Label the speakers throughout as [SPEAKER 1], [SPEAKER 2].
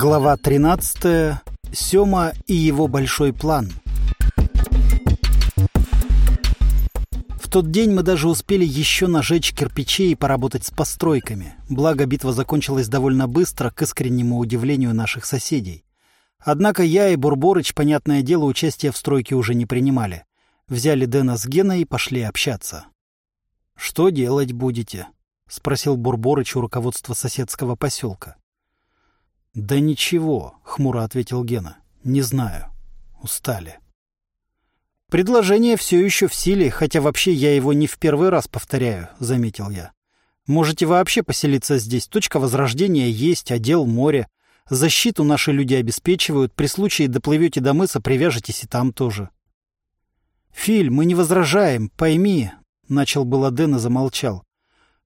[SPEAKER 1] Глава 13. Сёма и его большой план. В тот день мы даже успели еще нажечь кирпичей и поработать с постройками. Благо, битва закончилась довольно быстро, к искреннему удивлению наших соседей. Однако я и Бурборыч, понятное дело, участия в стройке уже не принимали. Взяли Дэна с Геной и пошли общаться. «Что делать будете?» — спросил Бурборыч у руководства соседского поселка. «Да ничего», — хмуро ответил Гена. «Не знаю. Устали». «Предложение все еще в силе, хотя вообще я его не в первый раз повторяю», — заметил я. «Можете вообще поселиться здесь. Точка возрождения есть, отдел море. Защиту наши люди обеспечивают. При случае доплывете до мыса, привяжетесь и там тоже». «Филь, мы не возражаем, пойми», — начал было Дэн и замолчал.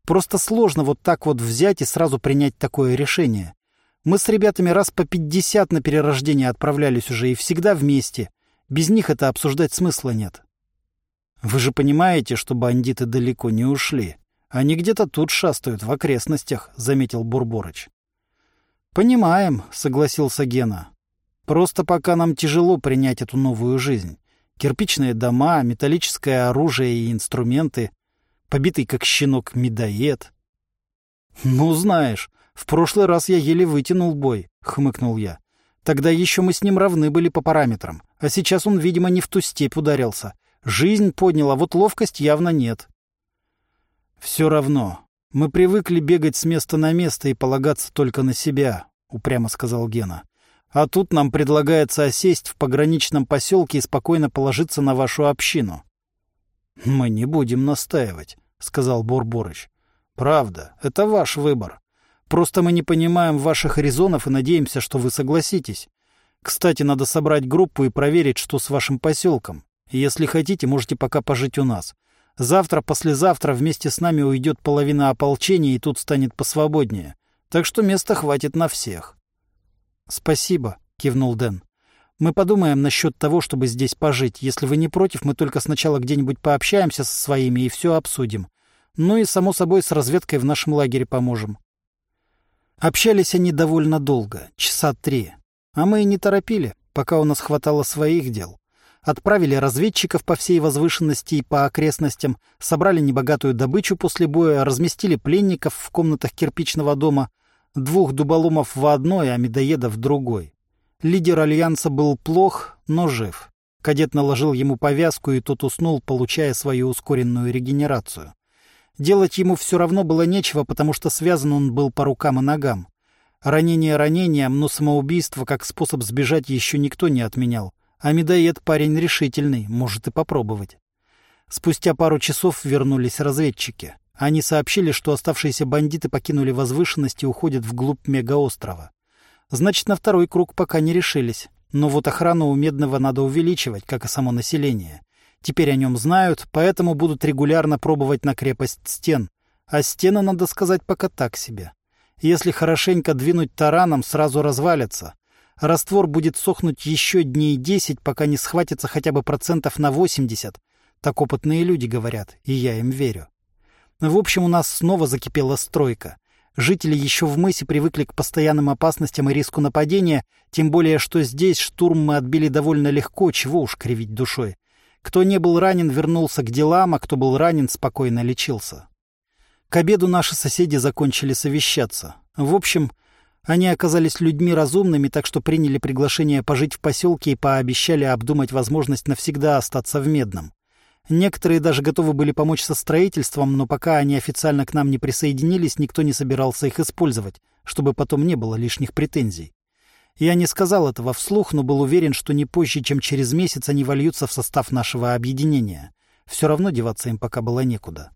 [SPEAKER 1] «Просто сложно вот так вот взять и сразу принять такое решение. Мы с ребятами раз по пятьдесят на перерождение отправлялись уже и всегда вместе. Без них это обсуждать смысла нет. Вы же понимаете, что бандиты далеко не ушли. Они где-то тут шастают, в окрестностях, — заметил Бурборыч. Понимаем, — согласился Гена. Просто пока нам тяжело принять эту новую жизнь. Кирпичные дома, металлическое оружие и инструменты, побитый как щенок медоед. Ну, знаешь, в прошлый раз я еле вытянул бой, — хмыкнул я. Тогда еще мы с ним равны были по параметрам, а сейчас он, видимо, не в ту степь ударился. Жизнь подняла, вот ловкость явно нет. Все равно. Мы привыкли бегать с места на место и полагаться только на себя, — упрямо сказал Гена. А тут нам предлагается осесть в пограничном поселке и спокойно положиться на вашу общину. — Мы не будем настаивать, — сказал Борборыч. — Правда, это ваш выбор. Просто мы не понимаем ваших резонов и надеемся, что вы согласитесь. Кстати, надо собрать группу и проверить, что с вашим поселком. Если хотите, можете пока пожить у нас. Завтра, послезавтра вместе с нами уйдет половина ополчения, и тут станет посвободнее. Так что места хватит на всех. — Спасибо, — кивнул Дэн. — Мы подумаем насчет того, чтобы здесь пожить. Если вы не против, мы только сначала где-нибудь пообщаемся со своими и все обсудим. Ну и, само собой, с разведкой в нашем лагере поможем. Общались они довольно долго, часа три. А мы и не торопили, пока у нас хватало своих дел. Отправили разведчиков по всей возвышенности и по окрестностям, собрали небогатую добычу после боя, разместили пленников в комнатах кирпичного дома, двух дуболомов в одной, а медоеда в другой. Лидер Альянса был плох, но жив. Кадет наложил ему повязку, и тот уснул, получая свою ускоренную регенерацию. Делать ему все равно было нечего, потому что связан он был по рукам и ногам. Ранение ранением, но самоубийство как способ сбежать еще никто не отменял. А медоед парень решительный, может и попробовать. Спустя пару часов вернулись разведчики. Они сообщили, что оставшиеся бандиты покинули возвышенность и уходят вглубь мегаострова. Значит, на второй круг пока не решились. Но вот охрану у Медного надо увеличивать, как и само население. Теперь о нем знают, поэтому будут регулярно пробовать на крепость стен. А стены, надо сказать, пока так себе. Если хорошенько двинуть тараном, сразу развалится. Раствор будет сохнуть еще дней десять, пока не схватится хотя бы процентов на восемьдесят. Так опытные люди говорят, и я им верю. В общем, у нас снова закипела стройка. Жители еще в мысе привыкли к постоянным опасностям и риску нападения, тем более, что здесь штурм мы отбили довольно легко, чего уж кривить душой. Кто не был ранен, вернулся к делам, а кто был ранен, спокойно лечился. К обеду наши соседи закончили совещаться. В общем, они оказались людьми разумными, так что приняли приглашение пожить в поселке и пообещали обдумать возможность навсегда остаться в Медном. Некоторые даже готовы были помочь со строительством, но пока они официально к нам не присоединились, никто не собирался их использовать, чтобы потом не было лишних претензий. Я не сказал этого вслух, но был уверен, что не позже, чем через месяц они вольются в состав нашего объединения. Все равно деваться им пока было некуда.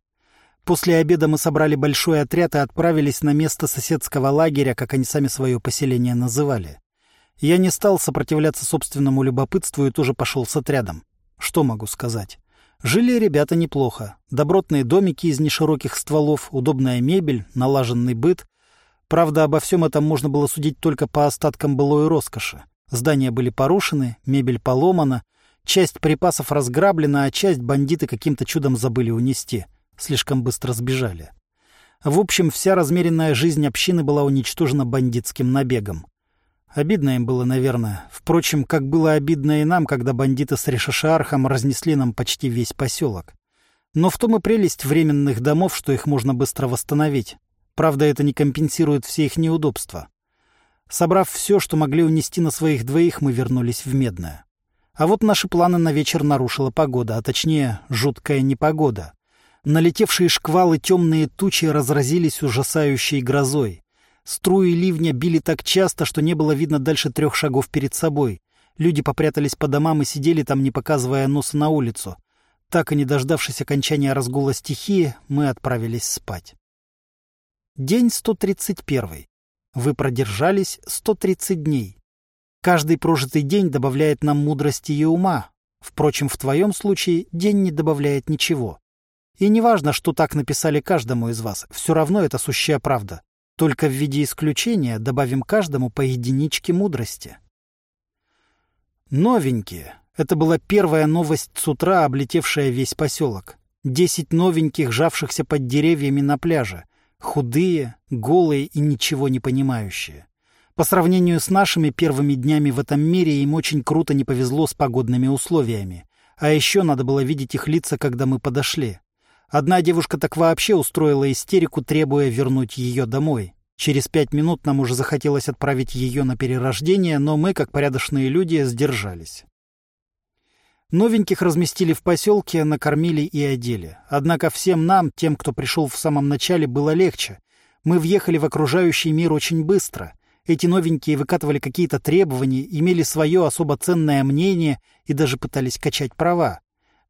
[SPEAKER 1] После обеда мы собрали большой отряд и отправились на место соседского лагеря, как они сами свое поселение называли. Я не стал сопротивляться собственному любопытству и тоже пошел с отрядом. Что могу сказать? Жили ребята неплохо. Добротные домики из нешироких стволов, удобная мебель, налаженный быт, Правда, обо всем этом можно было судить только по остаткам былой роскоши. Здания были порушены, мебель поломана, часть припасов разграблена, а часть бандиты каким-то чудом забыли унести. Слишком быстро сбежали. В общем, вся размеренная жизнь общины была уничтожена бандитским набегом. Обидно им было, наверное. Впрочем, как было обидно и нам, когда бандиты с Решашаархом разнесли нам почти весь поселок. Но в том и прелесть временных домов, что их можно быстро восстановить. Правда, это не компенсирует все их неудобства. Собрав все, что могли унести на своих двоих, мы вернулись в Медное. А вот наши планы на вечер нарушила погода, а точнее, жуткая непогода. Налетевшие шквалы темные тучи разразились ужасающей грозой. Струи ливня били так часто, что не было видно дальше трех шагов перед собой. Люди попрятались по домам и сидели там, не показывая носа на улицу. Так и не дождавшись окончания разгула стихии, мы отправились спать. День 131. Вы продержались 130 дней. Каждый прожитый день добавляет нам мудрости и ума. Впрочем, в твоем случае день не добавляет ничего. И неважно, что так написали каждому из вас, все равно это сущая правда. Только в виде исключения добавим каждому по единичке мудрости. Новенькие. Это была первая новость с утра, облетевшая весь поселок. Десять новеньких, жавшихся под деревьями на пляже — Худые, голые и ничего не понимающие. По сравнению с нашими первыми днями в этом мире им очень круто не повезло с погодными условиями. А еще надо было видеть их лица, когда мы подошли. Одна девушка так вообще устроила истерику, требуя вернуть ее домой. Через пять минут нам уже захотелось отправить ее на перерождение, но мы, как порядочные люди, сдержались. Новеньких разместили в поселке, накормили и одели. Однако всем нам, тем, кто пришел в самом начале, было легче. Мы въехали в окружающий мир очень быстро. Эти новенькие выкатывали какие-то требования, имели свое особо ценное мнение и даже пытались качать права.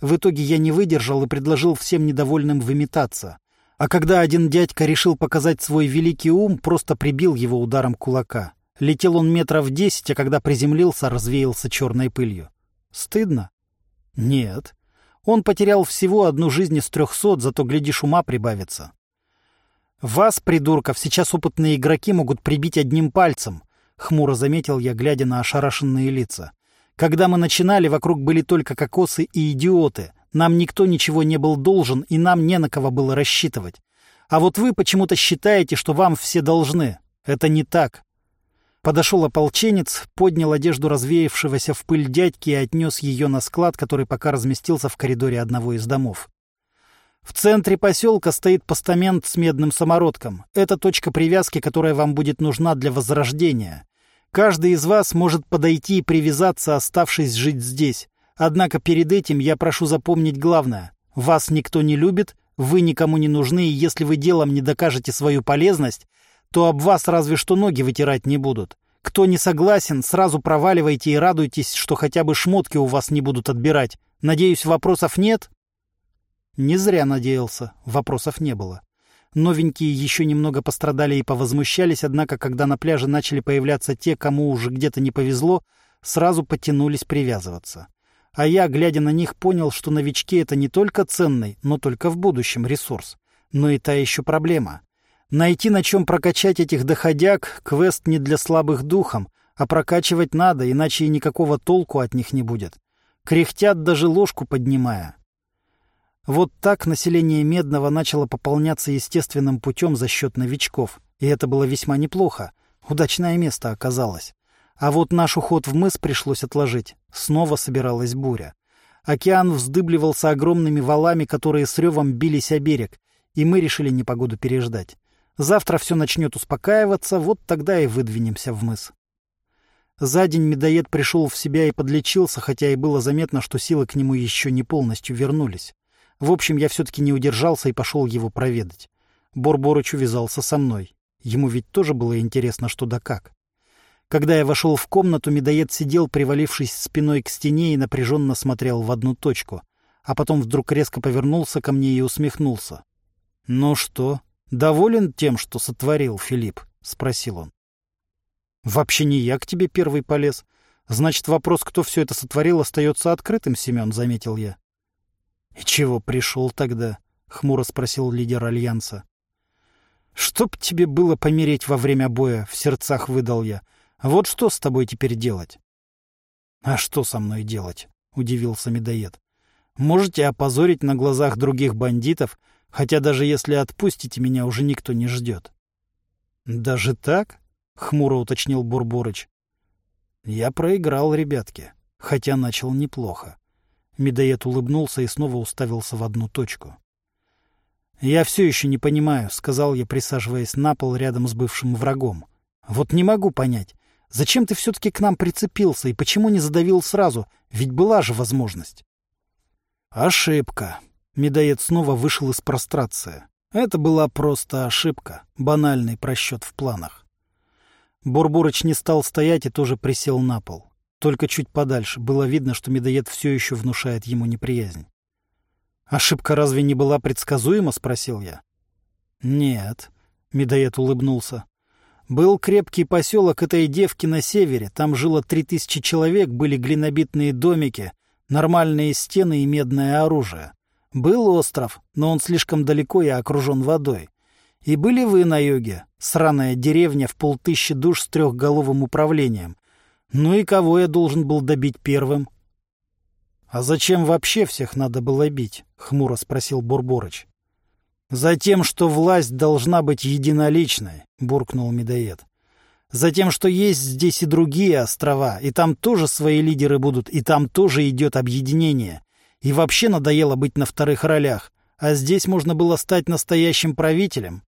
[SPEAKER 1] В итоге я не выдержал и предложил всем недовольным выметаться. А когда один дядька решил показать свой великий ум, просто прибил его ударом кулака. Летел он метров десять, а когда приземлился, развеялся черной пылью. Стыдно? Нет. Он потерял всего одну жизнь из трехсот, зато, глядишь, ума прибавится. Вас, придурков, сейчас опытные игроки могут прибить одним пальцем, хмуро заметил я, глядя на ошарашенные лица. Когда мы начинали, вокруг были только кокосы и идиоты. Нам никто ничего не был должен, и нам не на кого было рассчитывать. А вот вы почему-то считаете, что вам все должны. Это не так. Подошел ополченец, поднял одежду развеявшегося в пыль дядьки и отнес ее на склад, который пока разместился в коридоре одного из домов. В центре поселка стоит постамент с медным самородком. Это точка привязки, которая вам будет нужна для возрождения. Каждый из вас может подойти и привязаться, оставшись жить здесь. Однако перед этим я прошу запомнить главное. Вас никто не любит, вы никому не нужны, и если вы делом не докажете свою полезность, то об вас разве что ноги вытирать не будут. Кто не согласен, сразу проваливайте и радуйтесь, что хотя бы шмотки у вас не будут отбирать. Надеюсь, вопросов нет?» Не зря надеялся, вопросов не было. Новенькие еще немного пострадали и повозмущались, однако, когда на пляже начали появляться те, кому уже где-то не повезло, сразу потянулись привязываться. А я, глядя на них, понял, что новички — это не только ценный, но только в будущем ресурс. Но и та еще проблема. Найти на чем прокачать этих доходяг — квест не для слабых духом, а прокачивать надо, иначе и никакого толку от них не будет. Кряхтят даже ложку поднимая. Вот так население Медного начало пополняться естественным путем за счет новичков. И это было весьма неплохо. Удачное место оказалось. А вот наш уход в мыс пришлось отложить. Снова собиралась буря. Океан вздыбливался огромными валами, которые с ревом бились о берег, и мы решили непогоду переждать. Завтра все начнет успокаиваться, вот тогда и выдвинемся в мыс. За день медоед пришел в себя и подлечился, хотя и было заметно, что силы к нему еще не полностью вернулись. В общем, я все-таки не удержался и пошел его проведать. Борборыч увязался со мной. Ему ведь тоже было интересно, что да как. Когда я вошел в комнату, медоед сидел, привалившись спиной к стене и напряженно смотрел в одну точку, а потом вдруг резко повернулся ко мне и усмехнулся. «Ну что, «Доволен тем, что сотворил, Филипп?» — спросил он. «Вообще не я к тебе первый полез. Значит, вопрос, кто все это сотворил, остается открытым, Семен», — заметил я. «И чего пришел тогда?» — хмуро спросил лидер Альянса. «Чтоб тебе было помереть во время боя», — в сердцах выдал я. «Вот что с тобой теперь делать?» «А что со мной делать?» — удивился медоед. «Можете опозорить на глазах других бандитов, Хотя даже если отпустите меня, уже никто не ждет. — Даже так? — хмуро уточнил Бурборыч. Я проиграл, ребятки, хотя начал неплохо. Медоед улыбнулся и снова уставился в одну точку. «Я все еще не понимаю», — сказал я, присаживаясь на пол рядом с бывшим врагом. «Вот не могу понять, зачем ты все-таки к нам прицепился и почему не задавил сразу, ведь была же возможность». «Ошибка». Медоед снова вышел из прострации. Это была просто ошибка, банальный просчет в планах. Бурбурыч не стал стоять и тоже присел на пол. Только чуть подальше. Было видно, что медоед все еще внушает ему неприязнь. «Ошибка разве не была предсказуема?» — спросил я. «Нет», — медоед улыбнулся. «Был крепкий поселок этой девки на севере. Там жило три тысячи человек, были глинобитные домики, нормальные стены и медное оружие. Был остров, но он слишком далеко и окружен водой. И были вы на юге, сраная деревня в полтыщи душ с трехголовым управлением. Ну и кого я должен был добить первым?» «А зачем вообще всех надо было бить?» — хмуро спросил Бурборыч. «Затем, что власть должна быть единоличной», — буркнул Медоед. «Затем, что есть здесь и другие острова, и там тоже свои лидеры будут, и там тоже идет объединение. И вообще надоело быть на вторых ролях, а здесь можно было стать настоящим правителем».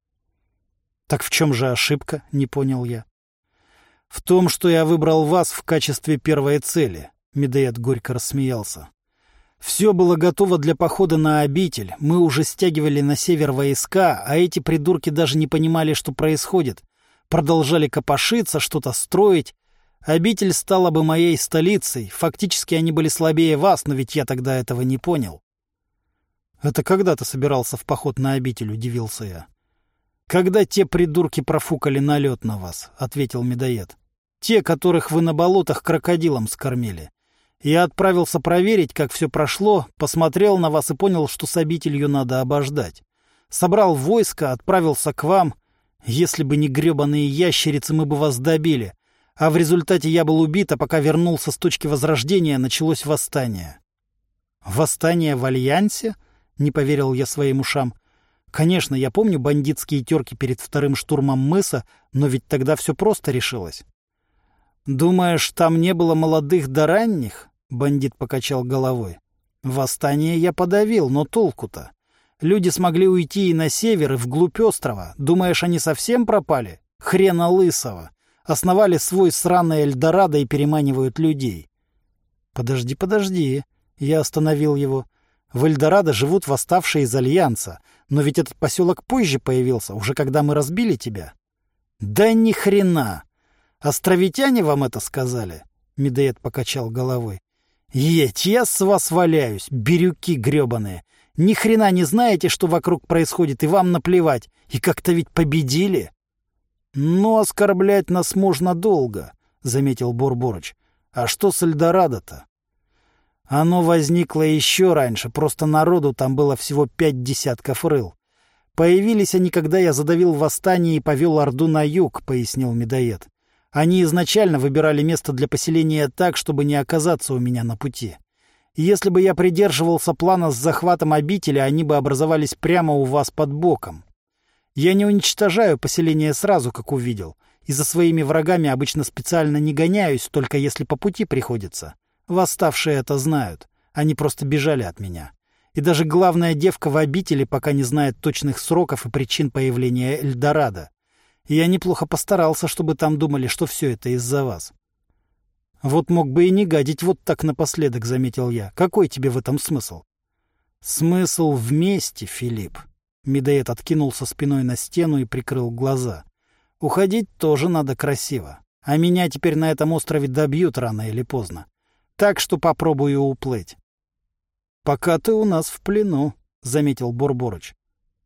[SPEAKER 1] «Так в чем же ошибка?» — не понял я. «В том, что я выбрал вас в качестве первой цели», — Медоед горько рассмеялся. Все было готово для похода на обитель. Мы уже стягивали на север войска, а эти придурки даже не понимали, что происходит. Продолжали копошиться, что-то строить. Обитель стала бы моей столицей. Фактически они были слабее вас, но ведь я тогда этого не понял. «Это когда ты собирался в поход на обитель?» — удивился я. «Когда те придурки профукали налет на вас», — ответил медоед. «Те, которых вы на болотах крокодилом скормили. Я отправился проверить, как все прошло, посмотрел на вас и понял, что с обителью надо обождать. Собрал войско, отправился к вам. Если бы не гребаные ящерицы, мы бы вас добили. А в результате я был убит, а пока вернулся с точки возрождения, началось восстание. «Восстание в Альянсе?» — не поверил я своим ушам. «Конечно, я помню бандитские терки перед вторым штурмом мыса, но ведь тогда все просто решилось». «Думаешь, там не было молодых да ранних?» — бандит покачал головой. «Восстание я подавил, но толку-то? Люди смогли уйти и на север, и вглубь острова. Думаешь, они совсем пропали? Хрена лысого. Основали свой сраный Эльдорадо и переманивают людей». «Подожди, подожди». Я остановил его. В Эльдорадо живут восставшие из Альянса, но ведь этот поселок позже появился, уже когда мы разбили тебя. Да ни хрена! Островитяне вам это сказали? Медоед покачал головой. Еть, я с вас валяюсь, бирюки гребаные. Ни хрена не знаете, что вокруг происходит, и вам наплевать. И как-то ведь победили. Ну, оскорблять нас можно долго, заметил Бурборыч. А что с Эльдорадо-то? Оно возникло еще раньше, просто народу там было всего пять десятков рыл. Появились они, когда я задавил восстание и повел Орду на юг, пояснил медоед. Они изначально выбирали место для поселения так, чтобы не оказаться у меня на пути. Если бы я придерживался плана с захватом обители, они бы образовались прямо у вас под боком. Я не уничтожаю поселение сразу, как увидел, и за своими врагами обычно специально не гоняюсь, только если по пути приходится. Восставшие это знают. Они просто бежали от меня. И даже главная девка в обители пока не знает точных сроков и причин появления Эльдорадо. Я неплохо постарался, чтобы там думали, что все это из-за вас. Вот мог бы и не гадить вот так напоследок, заметил я. Какой тебе в этом смысл? Смысл вместе, Филипп. Медоед откинулся спиной на стену и прикрыл глаза. Уходить тоже надо красиво. А меня теперь на этом острове добьют рано или поздно. Так что попробую уплыть. «Пока ты у нас в плену», — заметил Бурборыч.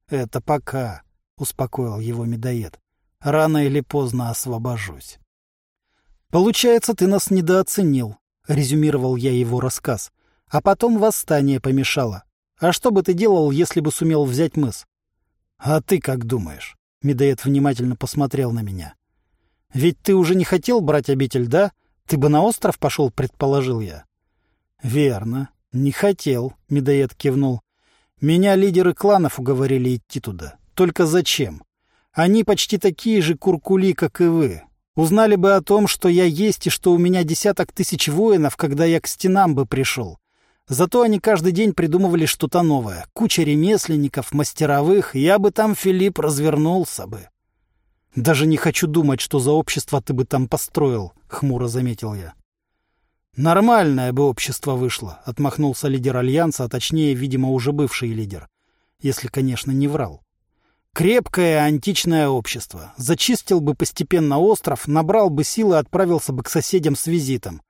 [SPEAKER 1] «Это пока», — успокоил его медоед. Рано или поздно освобожусь. «Получается, ты нас недооценил», — резюмировал я его рассказ. «А потом восстание помешало. А что бы ты делал, если бы сумел взять мыс?» «А ты как думаешь?» — Медоед внимательно посмотрел на меня. «Ведь ты уже не хотел брать обитель, да? Ты бы на остров пошел, предположил я». «Верно. Не хотел», — Медоед кивнул. «Меня лидеры кланов уговорили идти туда. Только зачем? Они почти такие же куркули, как и вы. Узнали бы о том, что я есть и что у меня десяток тысяч воинов, когда я к стенам бы пришел. Зато они каждый день придумывали что-то новое. Куча ремесленников, мастеровых. Я бы там, Филипп, развернулся бы. Даже не хочу думать, что за общество ты бы там построил, — хмуро заметил я. Нормальное бы общество вышло, — отмахнулся лидер Альянса, а точнее, видимо, уже бывший лидер. Если, конечно, не врал. Крепкое античное общество. Зачистил бы постепенно остров, набрал бы силы и отправился бы к соседям с визитом.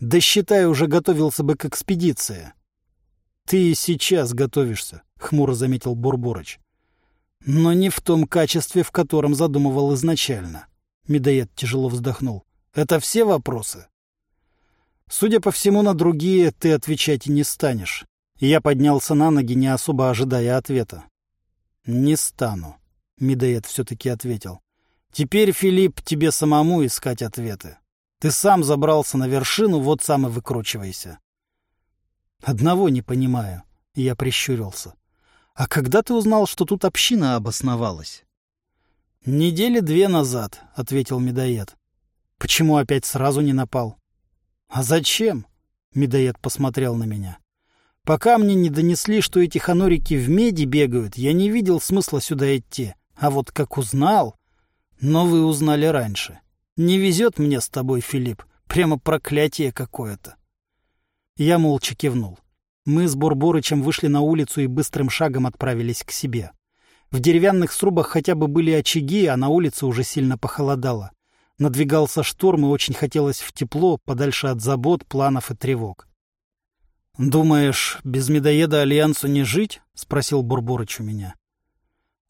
[SPEAKER 1] Да, считай, уже готовился бы к экспедиции. — Ты сейчас готовишься, — хмуро заметил Бурборыч. — Но не в том качестве, в котором задумывал изначально. Медоед тяжело вздохнул. — Это все вопросы? — Судя по всему, на другие ты отвечать и не станешь. Я поднялся на ноги, не особо ожидая ответа. «Не стану», — Медоед все-таки ответил. «Теперь, Филипп, тебе самому искать ответы. Ты сам забрался на вершину, вот сам и выкручивайся». «Одного не понимаю», — я прищурился. «А когда ты узнал, что тут община обосновалась?» «Недели две назад», — ответил Медоед. «Почему опять сразу не напал?» «А зачем?» — Медоед посмотрел на меня. Пока мне не донесли, что эти ханорики в меди бегают, я не видел смысла сюда идти. А вот как узнал... Но вы узнали раньше. Не везет мне с тобой, Филипп. Прямо проклятие какое-то. Я молча кивнул. Мы с Бурборычем вышли на улицу и быстрым шагом отправились к себе. В деревянных срубах хотя бы были очаги, а на улице уже сильно похолодало. Надвигался шторм, и очень хотелось в тепло, подальше от забот, планов и тревог. «Думаешь, без медоеда Альянсу не жить?» — спросил Бурборыч у меня.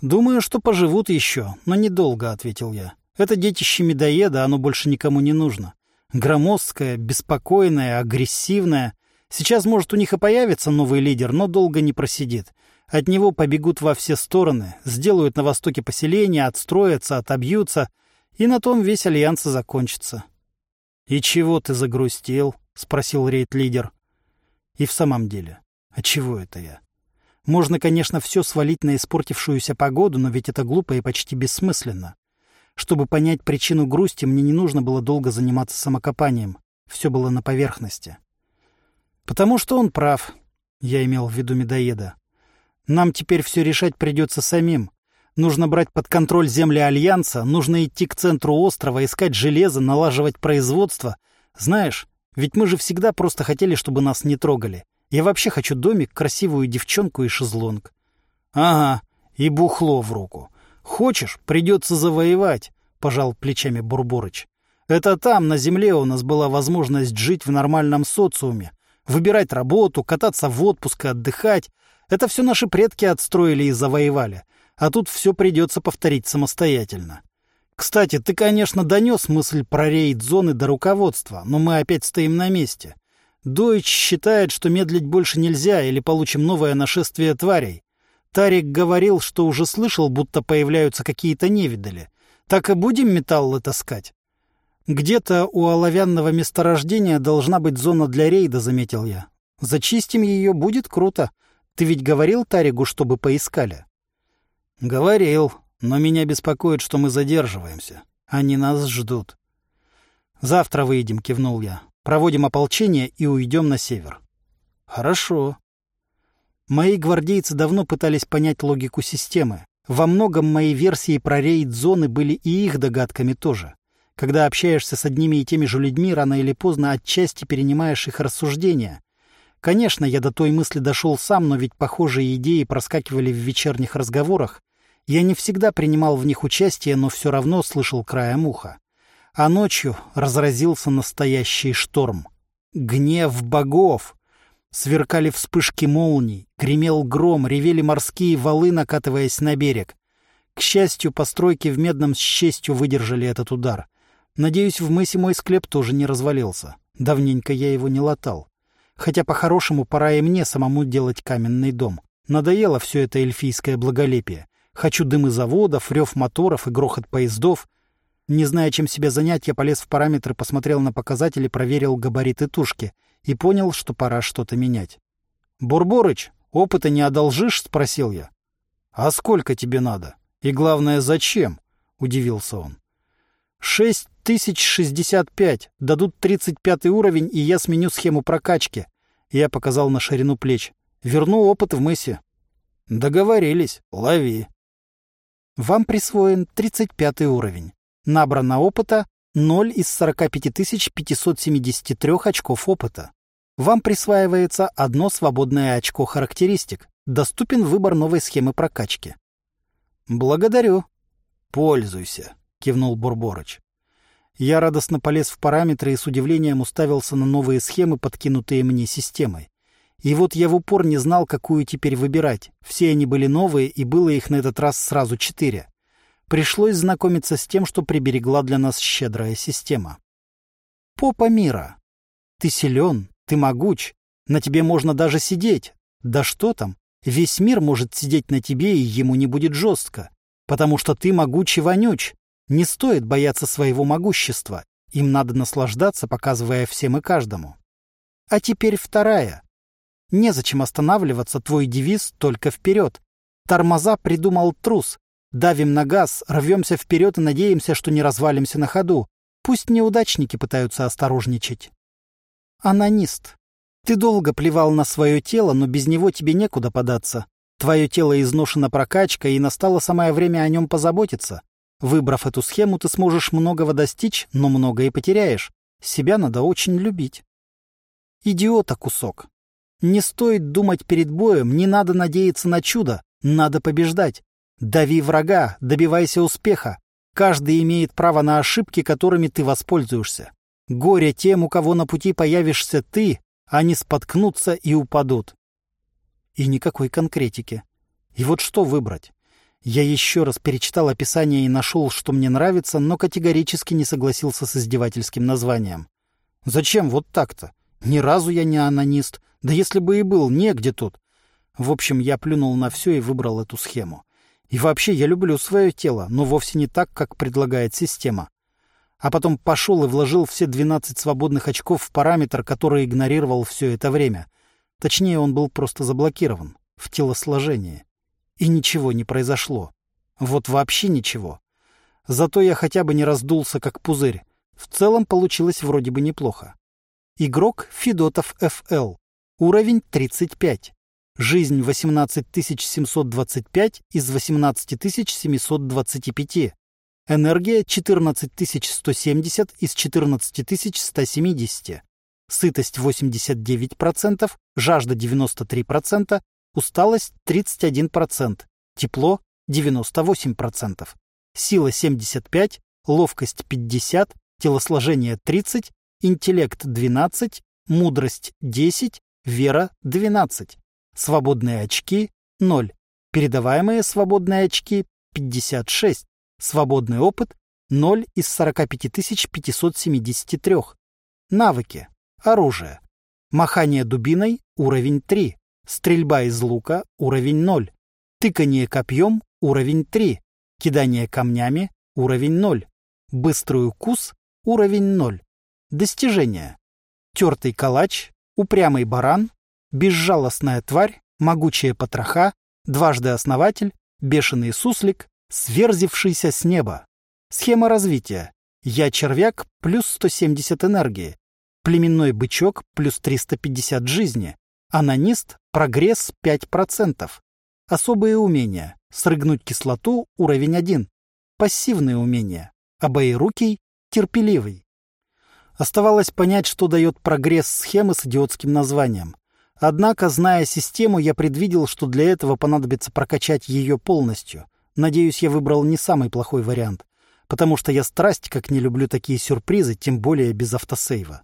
[SPEAKER 1] «Думаю, что поживут еще, но недолго», — ответил я. «Это детище медоеда, оно больше никому не нужно. Громоздкое, беспокойное, агрессивное. Сейчас, может, у них и появится новый лидер, но долго не просидит. От него побегут во все стороны, сделают на востоке поселения, отстроятся, отобьются, и на том весь Альянс закончится». «И чего ты загрустил?» — спросил рейд-лидер. И в самом деле, а чего это я? Можно, конечно, все свалить на испортившуюся погоду, но ведь это глупо и почти бессмысленно. Чтобы понять причину грусти, мне не нужно было долго заниматься самокопанием. Все было на поверхности. Потому что он прав, я имел в виду медоеда. Нам теперь все решать придется самим. Нужно брать под контроль земли Альянса, нужно идти к центру острова, искать железо, налаживать производство. Знаешь, ведь мы же всегда просто хотели, чтобы нас не трогали. Я вообще хочу домик, красивую девчонку и шезлонг. Ага, и бухло в руку. Хочешь, придется завоевать, пожал плечами Бурборыч. Это там, на земле, у нас была возможность жить в нормальном социуме, выбирать работу, кататься в отпуск и отдыхать. Это все наши предки отстроили и завоевали. А тут все придется повторить самостоятельно. Кстати, ты, конечно, донес мысль про рейд зоны до руководства, но мы опять стоим на месте. Дойч считает, что медлить больше нельзя или получим новое нашествие тварей. Тарик говорил, что уже слышал, будто появляются какие-то невидали. Так и будем металлы таскать? Где-то у оловянного месторождения должна быть зона для рейда, заметил я. Зачистим ее, будет круто. Ты ведь говорил Таригу, чтобы поискали? Говорил, но меня беспокоит, что мы задерживаемся. Они нас ждут. «Завтра выйдем», — кивнул я. «Проводим ополчение и уйдем на север». «Хорошо». Мои гвардейцы давно пытались понять логику системы. Во многом мои версии про рейд-зоны были и их догадками тоже. Когда общаешься с одними и теми же людьми, рано или поздно отчасти перенимаешь их рассуждения. Конечно, я до той мысли дошел сам, но ведь похожие идеи проскакивали в вечерних разговорах, я не всегда принимал в них участие, но все равно слышал краем уха. А ночью разразился настоящий шторм. Гнев богов! Сверкали вспышки молний, гремел гром, ревели морские валы, накатываясь на берег. К счастью, постройки в Медном с честью выдержали этот удар. Надеюсь, в мысе мой склеп тоже не развалился. Давненько я его не латал. Хотя по-хорошему пора и мне самому делать каменный дом. Надоело все это эльфийское благолепие. Хочу дымы заводов, рев моторов и грохот поездов. Не зная, чем себя занять, я полез в параметры, посмотрел на показатели, проверил габариты тушки и понял, что пора что-то менять. «Бурборыч, опыта не одолжишь?» — спросил я. «А сколько тебе надо? И главное, зачем?» — удивился он. Шесть тысяч шестьдесят пять. Дадут тридцать пятый уровень, и я сменю схему прокачки. Я показал на ширину плеч. Верну опыт в мысе. Договорились. Лови. Вам присвоен тридцать пятый уровень. Набрано опыта 0 из 45 573 очков опыта. Вам присваивается одно свободное очко характеристик. Доступен выбор новой схемы прокачки. Благодарю. Пользуйся, кивнул Бурборыч. Я радостно полез в параметры и с удивлением уставился на новые схемы, подкинутые мне системой. И вот я в упор не знал, какую теперь выбирать. Все они были новые, и было их на этот раз сразу четыре. Пришлось знакомиться с тем, что приберегла для нас щедрая система. Попа мира. Ты силен, ты могуч, на тебе можно даже сидеть. Да что там, весь мир может сидеть на тебе, и ему не будет жестко. Потому что ты могуч и вонюч. Не стоит бояться своего могущества. Им надо наслаждаться, показывая всем и каждому. А теперь вторая. Незачем останавливаться, твой девиз только вперед. Тормоза придумал трус. Давим на газ, рвемся вперед и надеемся, что не развалимся на ходу. Пусть неудачники пытаются осторожничать. Анонист. Ты долго плевал на свое тело, но без него тебе некуда податься. Твое тело изношено прокачкой, и настало самое время о нем позаботиться. Выбрав эту схему, ты сможешь многого достичь, но многое потеряешь. Себя надо очень любить. Идиота кусок. Не стоит думать перед боем, не надо надеяться на чудо, надо побеждать. Дави врага, добивайся успеха. Каждый имеет право на ошибки, которыми ты воспользуешься. Горе тем, у кого на пути появишься ты, они споткнутся и упадут. И никакой конкретики. И вот что выбрать? Я еще раз перечитал описание и нашел, что мне нравится, но категорически не согласился с издевательским названием. Зачем вот так-то? Ни разу я не анонист. Да если бы и был, негде тут. В общем, я плюнул на все и выбрал эту схему. И вообще, я люблю свое тело, но вовсе не так, как предлагает система а потом пошел и вложил все 12 свободных очков в параметр, который игнорировал все это время. Точнее, он был просто заблокирован в телосложении. И ничего не произошло. Вот вообще ничего. Зато я хотя бы не раздулся, как пузырь. В целом получилось вроде бы неплохо. Игрок Федотов ФЛ. Уровень 35. Жизнь 18725 из 18725. Энергия 14170 из 14170. Сытость 89%, жажда 93%, усталость 31%, тепло 98%, сила 75, ловкость 50, телосложение 30, интеллект 12, мудрость 10, вера 12. Свободные очки 0. Передаваемые свободные очки 56. Свободный опыт 0 из 45 573. Навыки. Оружие. Махание дубиной – уровень 3. Стрельба из лука – уровень 0. Тыкание копьем – уровень 3. Кидание камнями – уровень 0. Быстрый укус – уровень 0. Достижения. Тертый калач, упрямый баран, безжалостная тварь, могучая потроха, дважды основатель, бешеный суслик, Сверзившийся с неба. Схема развития. Я червяк плюс 170 энергии. Племенной бычок плюс 350 жизни. Анонист прогресс 5%. Особые умения. Срыгнуть кислоту уровень 1. Пассивные умения. Обоирукий, терпеливый. Оставалось понять, что дает прогресс схемы с идиотским названием. Однако, зная систему, я предвидел, что для этого понадобится прокачать ее полностью — Надеюсь, я выбрал не самый плохой вариант, потому что я страсть как не люблю такие сюрпризы, тем более без автосейва.